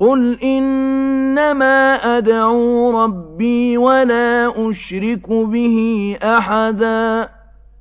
قُلْ إِنَّمَا أَدْعُو رَبِّي وَلَا أُشْرِكُ بِهِ أَحَدًا